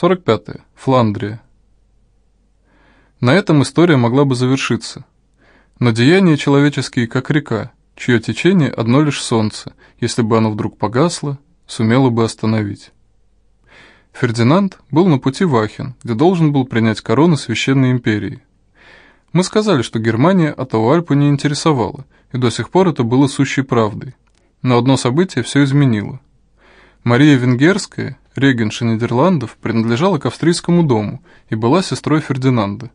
45. -е. Фландрия. На этом история могла бы завершиться. Но деяния человеческие, как река, чье течение одно лишь солнце, если бы оно вдруг погасло, сумело бы остановить. Фердинанд был на пути в Ахен, где должен был принять корону Священной империи. Мы сказали, что Германия Атауальпу не интересовала, и до сих пор это было сущей правдой. Но одно событие все изменило. Мария Венгерская, регенша Нидерландов, принадлежала к австрийскому дому и была сестрой Фердинанда.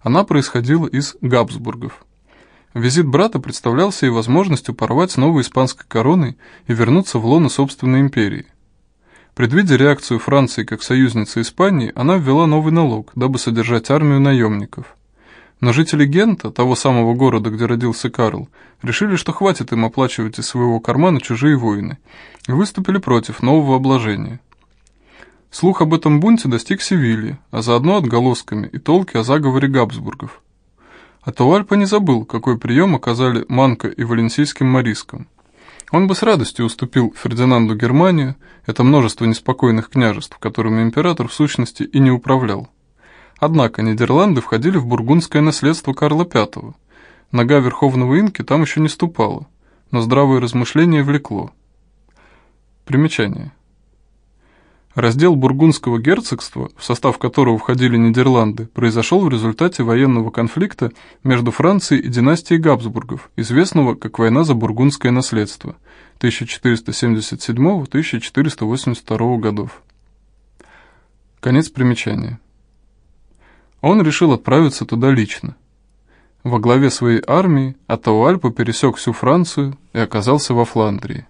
Она происходила из Габсбургов. Визит брата представлялся и возможностью порвать с новой испанской короной и вернуться в лоно собственной империи. Предвидя реакцию Франции как союзницы Испании, она ввела новый налог, дабы содержать армию наемников. Но жители Гента, того самого города, где родился Карл, решили, что хватит им оплачивать из своего кармана чужие войны, и выступили против нового обложения. Слух об этом бунте достиг Севильи, а заодно отголосками и толки о заговоре Габсбургов. А Туальпа не забыл, какой прием оказали Манко и валенсийским морискам. Он бы с радостью уступил Фердинанду Германию, это множество неспокойных княжеств, которыми император в сущности и не управлял. Однако Нидерланды входили в бургундское наследство Карла V. Нога верховного инки там еще не ступала, но здравое размышление влекло. Примечание. Раздел Бургундского герцогства, в состав которого входили Нидерланды, произошел в результате военного конфликта между Францией и династией Габсбургов, известного как «Война за бургундское наследство» 1477-1482 годов. Конец примечания. Он решил отправиться туда лично. Во главе своей армии Атауальпа пересек всю Францию и оказался во Фландрии.